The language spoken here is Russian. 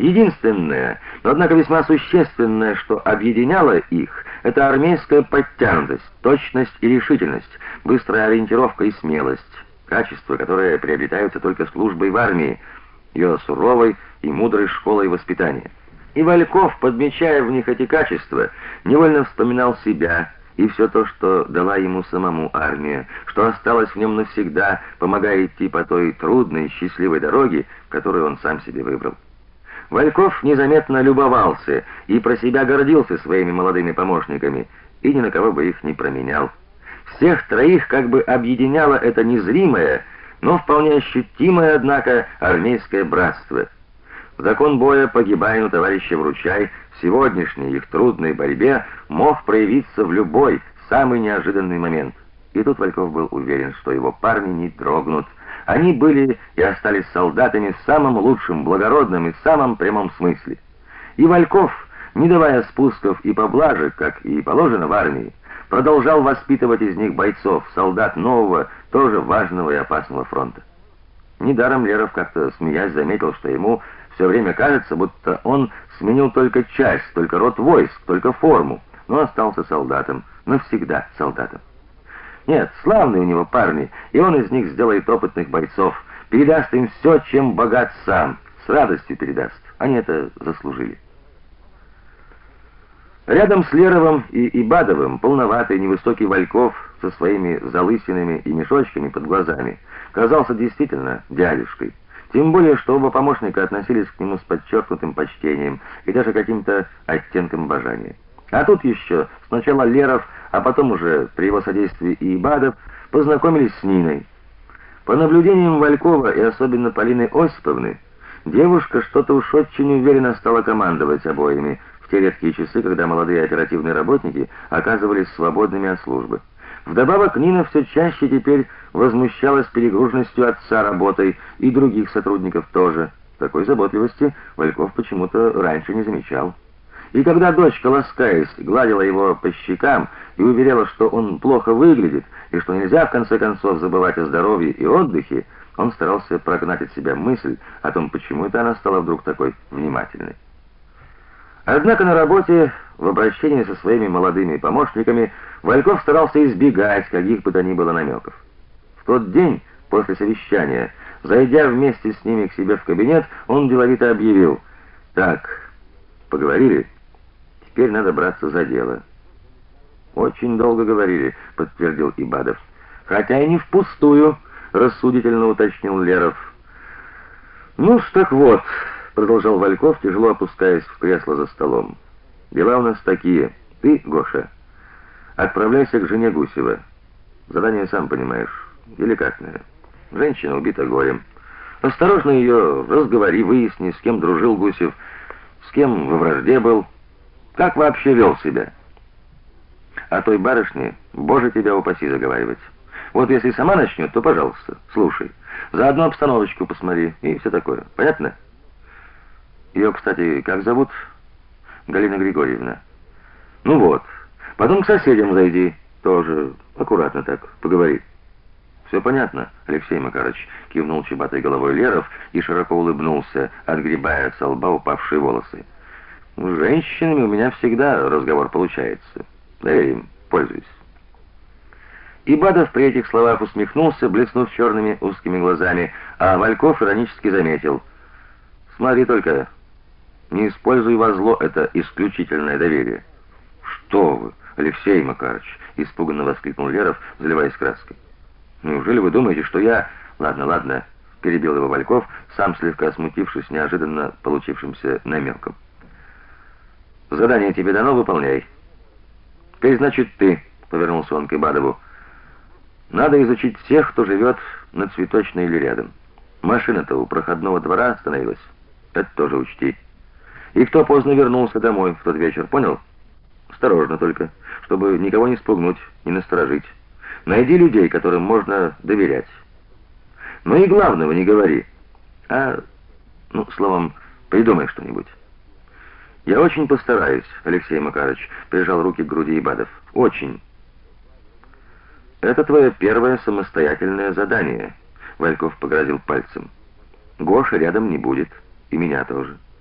Единственное, но однако весьма существенное, что объединяло их, это армейская подтянутость, точность и решительность, быстрая ориентировка и смелость, качества, которые приобретаются только службой в армии, ее суровой и мудрой школой воспитания. И Вальков, подмечая в них эти качества, невольно вспоминал себя и все то, что дала ему самому армия, что осталось в нем навсегда, помогая идти по той трудной счастливой дороге, которую он сам себе выбрал. Вальков незаметно любовался и про себя гордился своими молодыми помощниками, и ни на кого бы их не променял. Всех троих как бы объединяло это незримое, но вполне ощутимое, однако, армейское братство. Закон боя, погибая у товарища Вручай, в сегодняшней их трудной борьбе мог проявиться в любой, самый неожиданный момент. И тут Вальков был уверен, что его парни не дрогнут, они были и остались солдатами в самом лучшем, благородном и самом прямом смысле. И Вальков, не давая спусков и поблажек, как и положено в армии, продолжал воспитывать из них бойцов, солдат нового, тоже важного и опасного фронта. Недаром Леров как-то смеясь заметил, что ему все время кажется, будто он сменил только часть, только род войск, только форму, но остался солдатом, навсегда солдатом. Нет, славные у него парни, и он из них сделает опытных бойцов, передаст им все, чем богат сам, с радостью передаст. Они это заслужили. Рядом с Леровым и Ибадовым полноватый невысокий Вальков со своими залысинами и мешочками под глазами казался действительно дядюшкой. Тем более, что оба помощника относились к нему с подчеркнутым почтением и даже каким-то оттенком обожания. А тут еще сначала Леров, а потом уже при его содействии и Ибадов познакомились с Ниной. По наблюдениям Валькова и особенно Полины Осиповны, девушка что-то уж очень уверенно стала командовать обоими в те редкие часы, когда молодые оперативные работники оказывались свободными от службы. Вдобавок Нина все чаще теперь возмущалась перегруженностью отца работой и других сотрудников тоже. Такой заботливости Вальков почему-то раньше не замечал. И когда дочка, ласкаясь, гладила его по щекам и уверяла, что он плохо выглядит и что нельзя в конце концов забывать о здоровье и отдыхе, он старался прогнать от себя мысль о том, почему это она стала вдруг такой внимательной. Однако на работе, в обращении со своими молодыми помощниками, Вальков старался избегать каких бы то ни было намеков. В тот день, после совещания, зайдя вместе с ними к себе в кабинет, он деловито объявил: "Так, поговорили?" Теперь надо браться за дело. Очень долго говорили, подтвердил Ибадов. Хотя и не впустую, рассудительно уточнил Леров. Ну, так вот, продолжал Вальков, тяжело опускаясь в кресло за столом. Дела у нас такие. Ты, Гоша, отправляйся к жене Гусева. Задание сам понимаешь, деликатное. Женщина убита горем. Осторожно ее разговори, выясни, с кем дружил Гусев, с кем во вражде был. Как вообще вел себя? А той барышне, боже тебя упаси заговаривать. Вот если сама начнет, то, пожалуйста, слушай. Заодно обстановочку посмотри и все такое. Понятно? Ее, кстати, как зовут? Галина Григорьевна. Ну вот. Потом к соседям зайди, тоже аккуратно так поговори. Все понятно, Алексей Макарович, кивнул чебатой головой Леров и широко улыбнулся, отгребая от лба упавшие волосы. С женщинами у меня всегда разговор получается. Я им пользуюсь. Ибадов при этих словах усмехнулся, блеснув черными узкими глазами, а Вальков иронически заметил: "Смотри только, не используй во зло это исключительное доверие". "Что вы, Алексей Макарович?" испуганно воскликнул Леров, заливаясь краской. "Неужели вы думаете, что я Ладно, ладно", перебил его Вальков, сам слегка смутившись неожиданно получившимся намеком. Задание тебе дано, выполняй. Теперь, значит, ты, повернулся он к Ибадову. Надо изучить всех, кто живет на цветочной или рядом. Машина-то у проходного двора остановилась. Это тоже учти. И кто поздно вернулся домой в тот вечер, понял? Осторожно только, чтобы никого не спугнуть, не насторожить. Найди людей, которым можно доверять. Ну и главного не говори. А, ну, словом, придумай что-нибудь. Я очень постараюсь, Алексей Макарович, прижал руки к груди Ибадов. Очень. Это твое первое самостоятельное задание, Вальков погрозил пальцем. Гоша рядом не будет, и меня тоже.